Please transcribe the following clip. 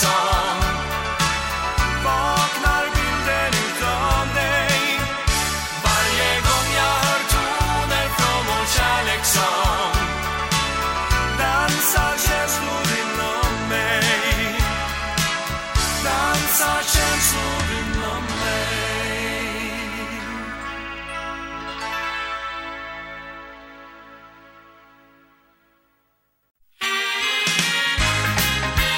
song.